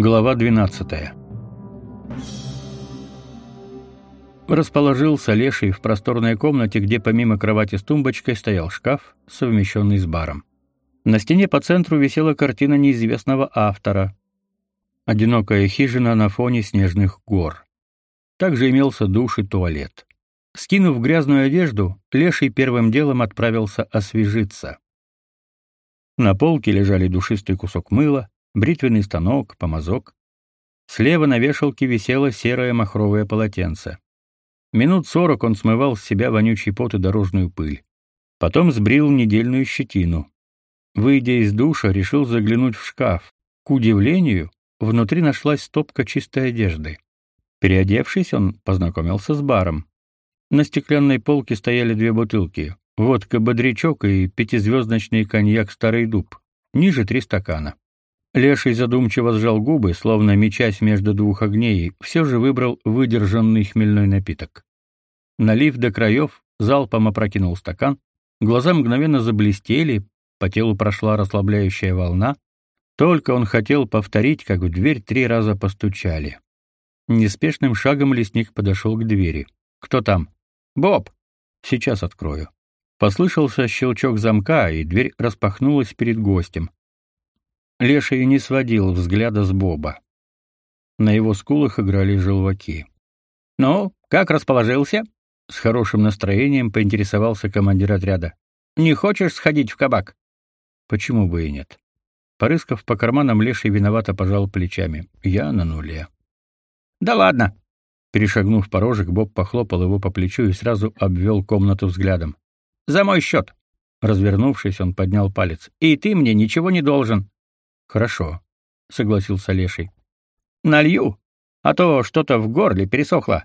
Глава 12. Расположился Леший в просторной комнате, где помимо кровати с тумбочкой стоял шкаф, совмещенный с баром. На стене по центру висела картина неизвестного автора. Одинокая хижина на фоне снежных гор. Также имелся душ и туалет. Скинув грязную одежду, Леший первым делом отправился освежиться. На полке лежали душистый кусок мыла, бритвенный станок, помазок. Слева на вешалке висело серое махровое полотенце. Минут сорок он смывал с себя вонючий пот и дорожную пыль. Потом сбрил недельную щетину. Выйдя из душа, решил заглянуть в шкаф. К удивлению, внутри нашлась стопка чистой одежды. Переодевшись, он познакомился с баром. На стеклянной полке стояли две бутылки: водка Бодрячок и пятизвездочный коньяк Старый дуб. Ниже три стакана. Леший задумчиво сжал губы, словно мечась между двух огней, все же выбрал выдержанный хмельной напиток. Налив до краев, залпом опрокинул стакан, глаза мгновенно заблестели, по телу прошла расслабляющая волна. Только он хотел повторить, как в дверь три раза постучали. Неспешным шагом лесник подошел к двери. «Кто там?» «Боб!» «Сейчас открою». Послышался щелчок замка, и дверь распахнулась перед гостем. Леший не сводил взгляда с Боба. На его скулах играли желваки. «Ну, как расположился?» С хорошим настроением поинтересовался командир отряда. «Не хочешь сходить в кабак?» «Почему бы и нет?» Порыскав по карманам, Леший виновато пожал плечами. «Я на нуле». «Да ладно!» Перешагнув порожек, Боб похлопал его по плечу и сразу обвел комнату взглядом. «За мой счет!» Развернувшись, он поднял палец. «И ты мне ничего не должен. Хорошо, согласился Леший. Налью, а то что-то в горле пересохло.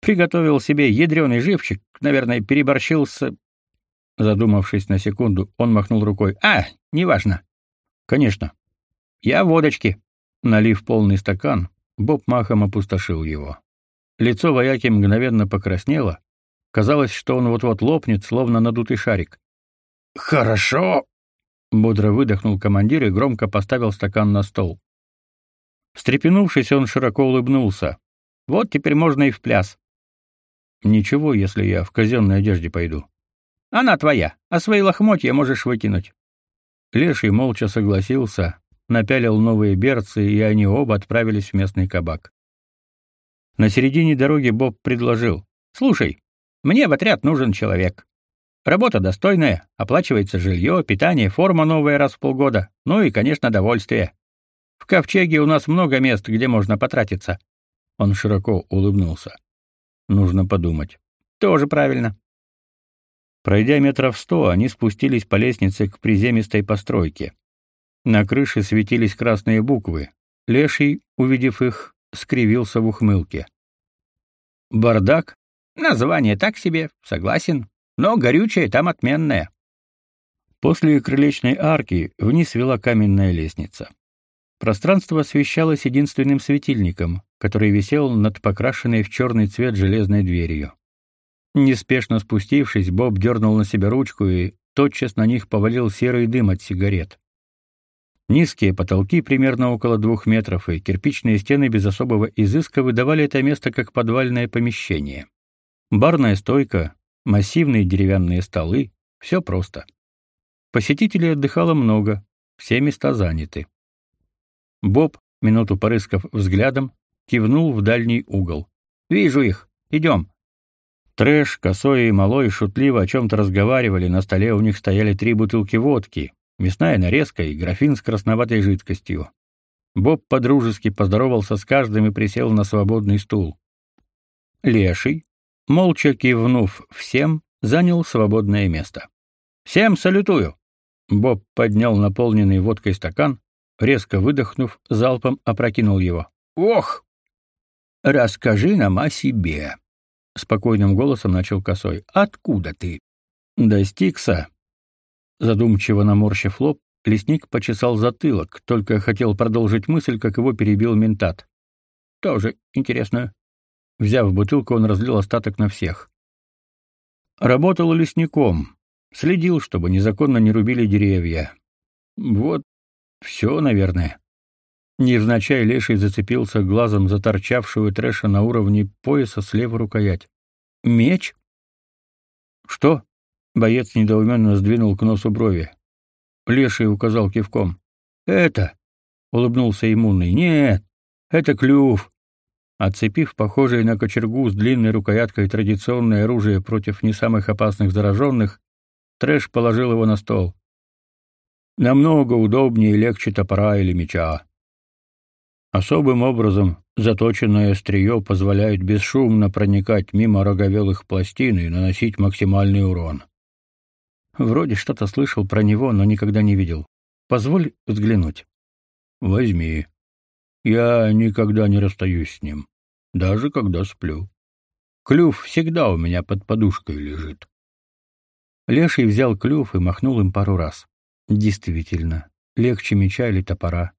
Приготовил себе ядреный живчик, наверное, переборщил с Задумавшись на секунду, он махнул рукой. А, неважно. Конечно. Я водочки. Налив полный стакан, Боб махом опустошил его. Лицо вояки мгновенно покраснело. Казалось, что он вот-вот лопнет, словно надутый шарик. «Хорошо!» Бодро выдохнул командир и громко поставил стакан на стол. Встрепенувшись, он широко улыбнулся. «Вот теперь можно и в пляс». «Ничего, если я в казенной одежде пойду». «Она твоя, а свои лохмотья можешь выкинуть». Леший молча согласился, напялил новые берцы, и они оба отправились в местный кабак. На середине дороги Боб предложил. «Слушай, мне в отряд нужен человек. Работа достойная, оплачивается жилье, питание, форма новая раз в полгода, ну и, конечно, довольствие. В Ковчеге у нас много мест, где можно потратиться. Он широко улыбнулся. Нужно подумать. Тоже правильно. Пройдя метров сто, они спустились по лестнице к приземистой постройке. На крыше светились красные буквы. Леший, увидев их, скривился в ухмылке. Бардак? Название так себе, согласен но горючее там отменное. После крылечной арки вниз вела каменная лестница. Пространство освещалось единственным светильником, который висел над покрашенной в черный цвет железной дверью. Неспешно спустившись, Боб дернул на себя ручку и тотчас на них повалил серый дым от сигарет. Низкие потолки примерно около двух метров и кирпичные стены без особого изыска выдавали это место как подвальное помещение. Барная стойка, массивные деревянные столы, все просто. Посетителей отдыхало много, все места заняты. Боб, минуту порыскав взглядом, кивнул в дальний угол. «Вижу их. Идем». Трэш, Косой и Малой шутливо о чем-то разговаривали, на столе у них стояли три бутылки водки, мясная нарезка и графин с красноватой жидкостью. Боб подружески поздоровался с каждым и присел на свободный стул. Леший, молча кивнув всем, занял свободное место. «Всем салютую!» Боб поднял наполненный водкой стакан, резко выдохнув, залпом опрокинул его. «Ох! Расскажи нам о себе!» Спокойным голосом начал Косой. «Откуда ты?» «Достигся!» Задумчиво наморщив лоб, лесник почесал затылок, только хотел продолжить мысль, как его перебил ментат. «Тоже интересно. Взяв бутылку, он разлил остаток на всех. Работал лесником, следил, чтобы незаконно не рубили деревья. Вот все, наверное. Невзначай леший зацепился глазом за торчавшую трэша на уровне пояса слева рукоять. «Меч?» «Что?» — боец недоуменно сдвинул к носу брови. Леший указал кивком. «Это!» — улыбнулся иммунный. «Нет, это клюв!» Отцепив похожее на кочергу с длинной рукояткой традиционное оружие против не самых опасных зараженных, Трэш положил его на стол. «Намного удобнее и легче топора или меча. Особым образом заточенное острие позволяет бесшумно проникать мимо роговелых пластин и наносить максимальный урон. Вроде что-то слышал про него, но никогда не видел. Позволь взглянуть. Возьми. Я никогда не расстаюсь с ним, даже когда сплю. Клюв всегда у меня под подушкой лежит. Леший взял клюв и махнул им пару раз. Действительно, легче меча или топора.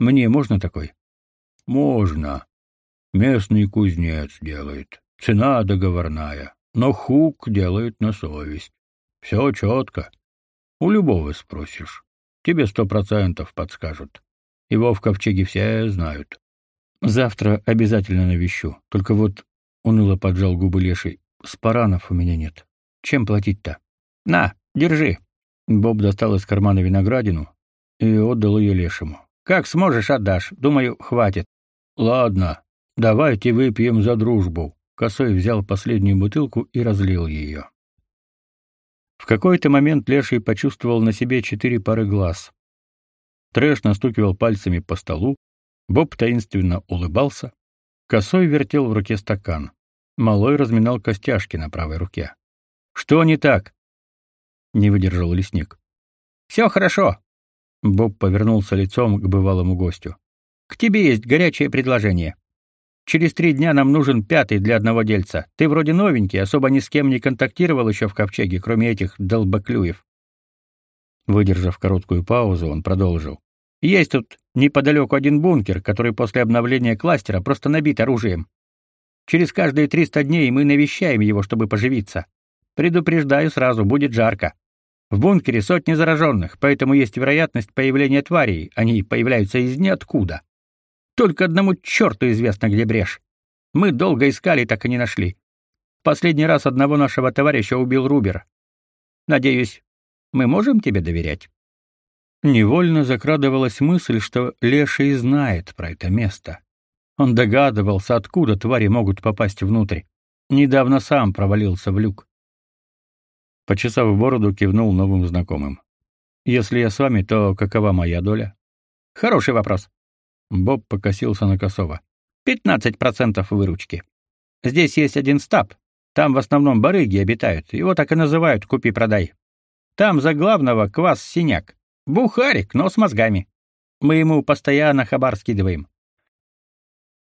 Мне можно такой? Можно. Местный кузнец делает. Цена договорная, но хук делает на совесть. Все четко. У любого спросишь. Тебе сто процентов подскажут. Его в ковчеге все знают. Завтра обязательно навещу. Только вот уныло поджал губы леший. Спаранов у меня нет. Чем платить-то? На, держи. Боб достал из кармана виноградину и отдал ее лешему. Как сможешь, отдашь. Думаю, хватит. Ладно, давайте выпьем за дружбу. Косой взял последнюю бутылку и разлил ее. В какой-то момент Леший почувствовал на себе четыре пары глаз. Трэш настукивал пальцами по столу, Боб таинственно улыбался, Косой вертел в руке стакан. Малой разминал костяшки на правой руке. «Что не так?» — не выдержал лесник. «Все хорошо», Боб повернулся лицом к бывалому гостю. К тебе есть горячее предложение. Через три дня нам нужен пятый для одного дельца. Ты вроде новенький, особо ни с кем не контактировал еще в ковчеге, кроме этих долбоклюев. Выдержав короткую паузу, он продолжил. Есть тут неподалеку один бункер, который после обновления кластера просто набит оружием. Через каждые 300 дней мы навещаем его, чтобы поживиться. Предупреждаю сразу, будет жарко. В бункере сотни зараженных, поэтому есть вероятность появления тварей, они появляются из ниоткуда. Только одному черту известно, где брешь. Мы долго искали, так и не нашли. Последний раз одного нашего товарища убил Рубер. Надеюсь, мы можем тебе доверять. Невольно закрадывалась мысль, что Леший знает про это место. Он догадывался, откуда твари могут попасть внутрь. Недавно сам провалился в люк. Почесав бороду, кивнул новым знакомым. Если я с вами, то какова моя доля? Хороший вопрос. Боб покосился на Косова. Пятнадцать процентов выручки. Здесь есть один стаб. Там в основном барыги обитают. Его так и называют «купи-продай». Там за главного квас синяк. Бухарик, но с мозгами. Мы ему постоянно хабар скидываем.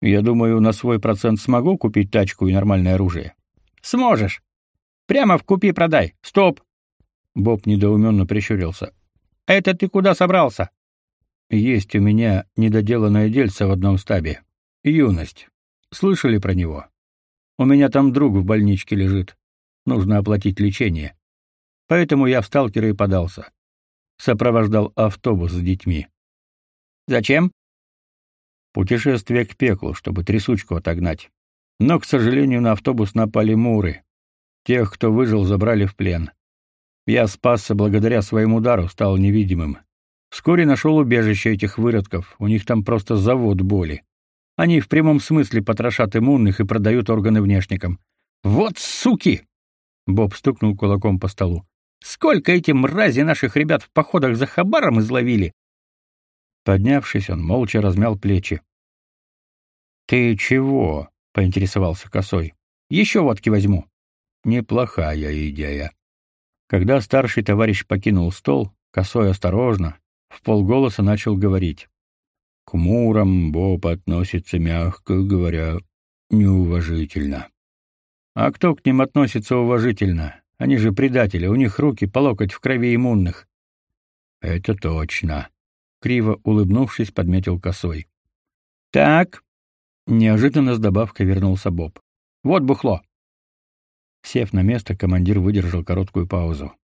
Я думаю, на свой процент смогу купить тачку и нормальное оружие. Сможешь. Прямо в купи-продай. Стоп. Боб недоуменно прищурился. Это ты куда собрался? Есть у меня недоделанное дельце в одном стабе. Юность. Слышали про него? У меня там друг в больничке лежит. Нужно оплатить лечение. Поэтому я в сталкера и подался. Сопровождал автобус с детьми. Зачем? Путешествие к пеклу, чтобы трясучку отогнать. Но, к сожалению, на автобус напали муры. Тех, кто выжил, забрали в плен. Я спасся благодаря своему удару, стал невидимым. Вскоре нашел убежище этих выродков, у них там просто завод боли. Они в прямом смысле потрошат иммунных и продают органы внешникам. Вот суки! Боб стукнул кулаком по столу. Сколько эти мрази наших ребят в походах за хабаром изловили? Поднявшись, он молча размял плечи. Ты чего? поинтересовался Косой. Еще водки возьму. Неплохая идея. Когда старший товарищ покинул стол, Косой осторожно, в полголоса начал говорить. К мурам Боб относится, мягко говоря, неуважительно. А кто к ним относится уважительно? Они же предатели, у них руки по локоть в крови иммунных. Это точно, криво улыбнувшись, подметил Косой. Так, неожиданно с добавкой вернулся Боб. Вот бухло. Сев на место, командир выдержал короткую паузу.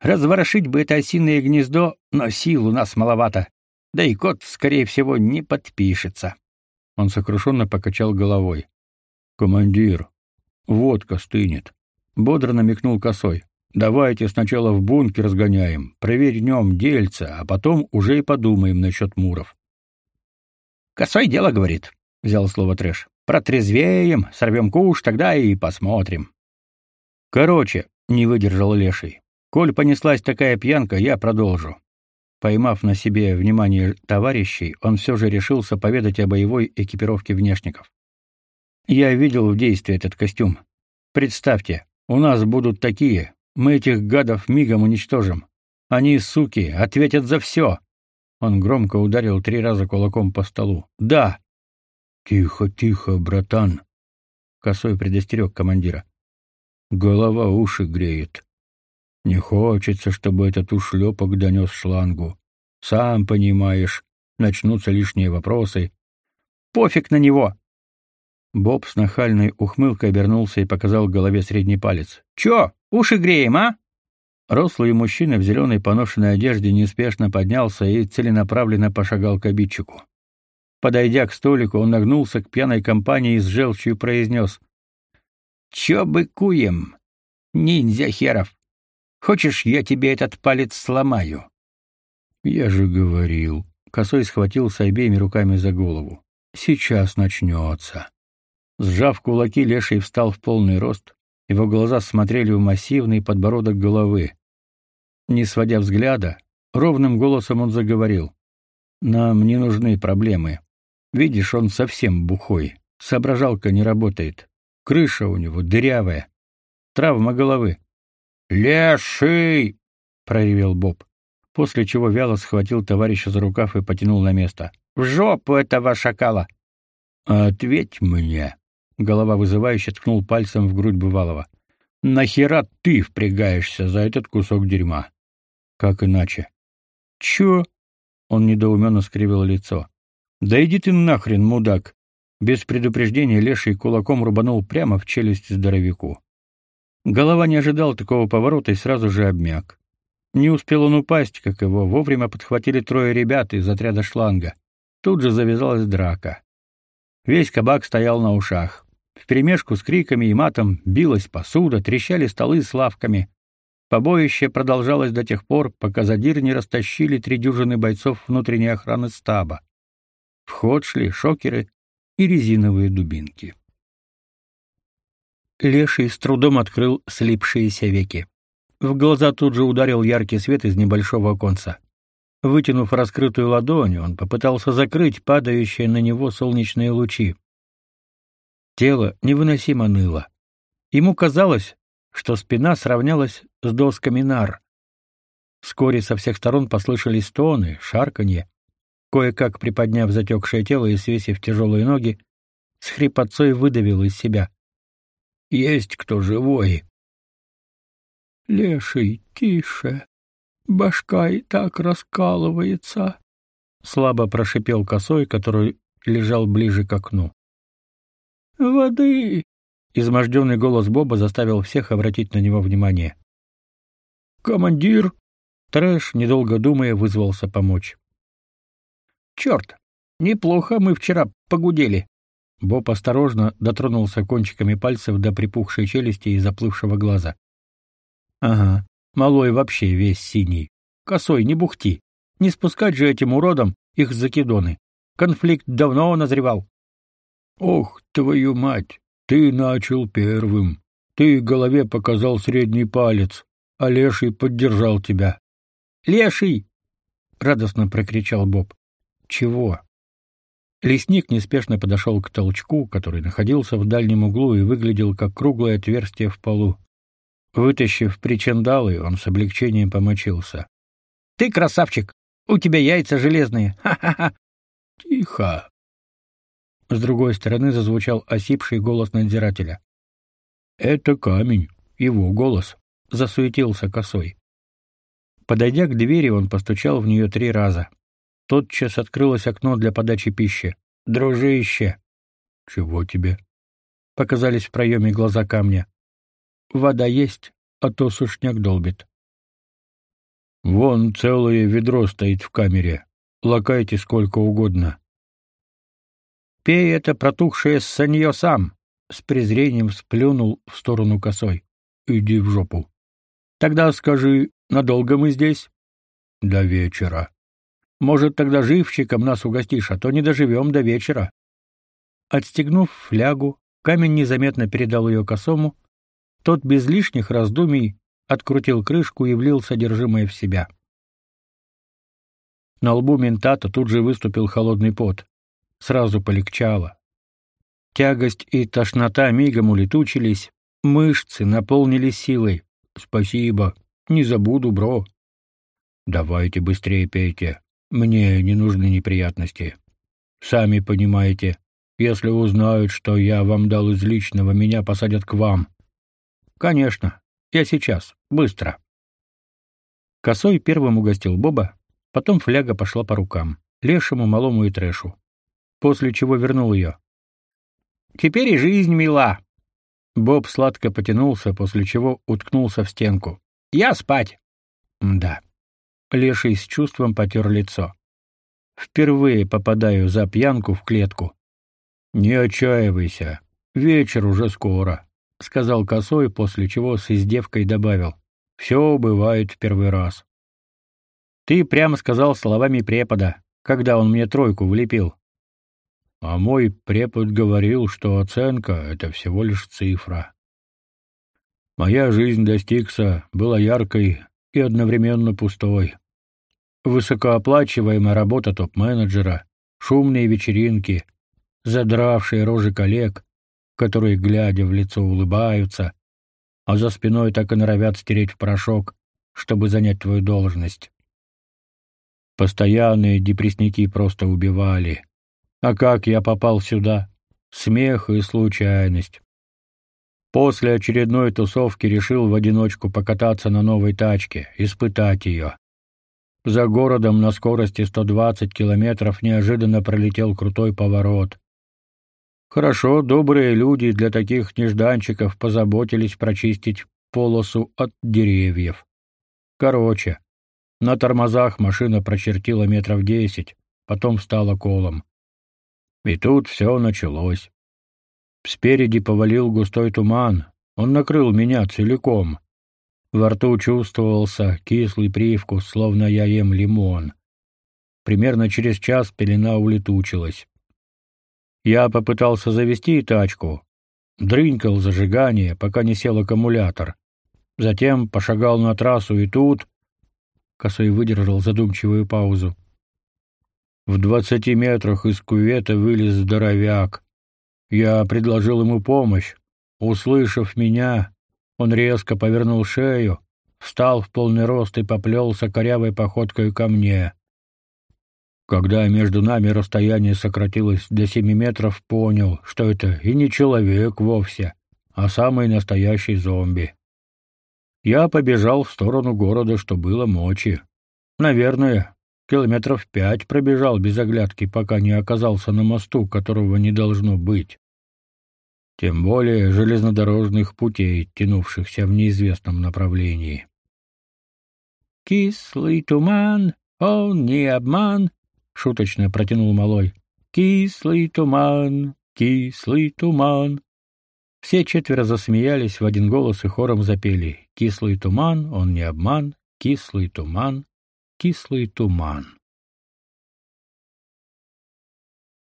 Разворошить бы это осиное гнездо, но сил у нас маловато. Да и кот, скорее всего, не подпишется. Он сокрушенно покачал головой. Командир, водка стынет. Бодро намекнул косой. Давайте сначала в бункер сгоняем, провернем дельца, а потом уже и подумаем насчет муров. Косой дело, говорит, взял слово Трэш. Протрезвеем, сорвем куш, тогда и посмотрим. Короче, не выдержал Леший. Коль понеслась такая пьянка, я продолжу. Поймав на себе внимание товарищей, он все же решился поведать о боевой экипировке внешников. Я видел в действии этот костюм. Представьте, у нас будут такие, мы этих гадов мигом уничтожим. Они, суки, ответят за все. Он громко ударил три раза кулаком по столу. Да. Тихо, тихо, братан. Косой предостерег командира. Голова уши греет. Не хочется, чтобы этот ушлепок донес шлангу. Сам понимаешь, начнутся лишние вопросы. Пофиг на него. Боб с нахальной ухмылкой обернулся и показал голове средний палец. Чё, уши греем, а? Рослый мужчина в зеленой поношенной одежде неспешно поднялся и целенаправленно пошагал к обидчику. Подойдя к столику, он нагнулся к пьяной компании и с желчью произнес. «Чё быкуем, ниндзя херов? Хочешь, я тебе этот палец сломаю?» «Я же говорил». Косой схватился обеими руками за голову. «Сейчас начнется». Сжав кулаки, Леший встал в полный рост. Его глаза смотрели в массивный подбородок головы. Не сводя взгляда, ровным голосом он заговорил. «Нам не нужны проблемы. Видишь, он совсем бухой. Соображалка не работает. Крыша у него дырявая. Травма головы. «Леший!» — проревел Боб, после чего вяло схватил товарища за рукав и потянул на место. «В жопу этого шакала!» «Ответь мне!» — голова вызывающе ткнул пальцем в грудь бывалого. «Нахера ты впрягаешься за этот кусок дерьма?» «Как иначе?» «Чё?» — он недоуменно скривил лицо. «Да иди ты нахрен, мудак!» Без предупреждения леший кулаком рубанул прямо в челюсть здоровяку. Голова не ожидал такого поворота и сразу же обмяк. Не успел он упасть, как его вовремя подхватили трое ребят из отряда шланга. Тут же завязалась драка. Весь кабак стоял на ушах. Вперемешку с криками и матом билась посуда, трещали столы с лавками. Побоище продолжалось до тех пор, пока задир не растащили три дюжины бойцов внутренней охраны стаба. В ход шли шокеры и резиновые дубинки. Леший с трудом открыл слипшиеся веки. В глаза тут же ударил яркий свет из небольшого оконца. Вытянув раскрытую ладонь, он попытался закрыть падающие на него солнечные лучи. Тело невыносимо ныло. Ему казалось, что спина сравнялась с досками нар. Вскоре со всех сторон послышались стоны, шарканье. Кое-как приподняв затекшее тело и свесив тяжелые ноги, с хрипотцой выдавил из себя. Есть кто живой. Леший, тише. Башка и так раскалывается, слабо прошипел косой, который лежал ближе к окну. Воды. Изможденный голос Боба заставил всех обратить на него внимание. Командир, Трэш, недолго думая, вызвался помочь. Черт, неплохо мы вчера погудели. Боб осторожно дотронулся кончиками пальцев до припухшей челюсти и заплывшего глаза. Ага, малой вообще весь синий. Косой, не бухти. Не спускать же этим уродам их закидоны. Конфликт давно назревал. Ох, твою мать, ты начал первым. Ты голове показал средний палец, а Леший поддержал тебя. Леший! радостно прокричал Боб. Чего? Лесник неспешно подошел к толчку, который находился в дальнем углу и выглядел как круглое отверстие в полу. Вытащив причиндалы, он с облегчением помочился. Ты красавчик. У тебя яйца железные. Ха-ха-ха. Тихо. С другой стороны зазвучал осипший голос надзирателя. Это камень, его голос. Засуетился косой. Подойдя к двери, он постучал в нее три раза. Тотчас открылось окно для подачи пищи. «Дружище!» «Чего тебе?» Показались в проеме глаза камня. «Вода есть, а то сушняк долбит». «Вон целое ведро стоит в камере. лакайте сколько угодно. Пей это протухшее санье сам, с презрением сплюнул в сторону косой. Иди в жопу. Тогда скажи, надолго мы здесь? До вечера. Может, тогда живчиком нас угостишь, а то не доживем до вечера. Отстегнув флягу, камень незаметно передал ее косому. Тот без лишних раздумий открутил крышку и влил содержимое в себя. На лбу ментата тут же выступил холодный пот. Сразу полегчало. Тягость и тошнота мигом улетучились, мышцы наполнились силой. Спасибо, не забуду, бро. Давайте быстрее пейте. Мне не нужны неприятности. Сами понимаете, если узнают, что я вам дал из личного, меня посадят к вам. Конечно, я сейчас, быстро. Косой первым угостил Боба, потом фляга пошла по рукам, лешему, малому и трэшу. После чего вернул ее. Теперь и жизнь мила. Боб сладко потянулся, после чего уткнулся в стенку. Я спать. Да. Леший с чувством потер лицо. Впервые попадаю за пьянку в клетку. Не отчаивайся. Вечер уже скоро, сказал Косой, после чего с издевкой добавил: «Все бывает в первый раз. Ты прямо сказал словами препода, когда он мне тройку влепил. А мой препод говорил, что оценка это всего лишь цифра. Моя жизнь достигса была яркой и одновременно пустой. Высокооплачиваемая работа топ-менеджера, шумные вечеринки, задравшие рожи коллег, которые, глядя в лицо, улыбаются, а за спиной так и норовят стереть в порошок, чтобы занять твою должность. Постоянные депрессники просто убивали. А как я попал сюда? Смех и случайность. После очередной тусовки решил в одиночку покататься на новой тачке, испытать ее. За городом на скорости 120 километров неожиданно пролетел крутой поворот. Хорошо, добрые люди для таких нежданчиков позаботились прочистить полосу от деревьев. Короче, на тормозах машина прочертила метров десять, потом встала колом. И тут все началось. Спереди повалил густой туман, он накрыл меня целиком. Во рту чувствовался кислый привкус, словно я ем лимон. Примерно через час пелена улетучилась. Я попытался завести тачку, дрынькал зажигание, пока не сел аккумулятор. Затем пошагал на трассу и тут... Косой выдержал задумчивую паузу. В двадцати метрах из кювета вылез здоровяк. Я предложил ему помощь. Услышав меня, он резко повернул шею, встал в полный рост и поплелся корявой походкой ко мне. Когда между нами расстояние сократилось до семи метров, понял, что это и не человек вовсе, а самый настоящий зомби. Я побежал в сторону города, что было мочи. Наверное, километров пять пробежал без оглядки, пока не оказался на мосту, которого не должно быть. Тем более железнодорожных путей, тянувшихся в неизвестном направлении. «Кислый туман, он не обман», шуточно протянул малой. Кислый туман, кислый туман. Все четверо засмеялись в один голос и хором запели: Кислый туман, он не обман, кислый туман, кислый туман.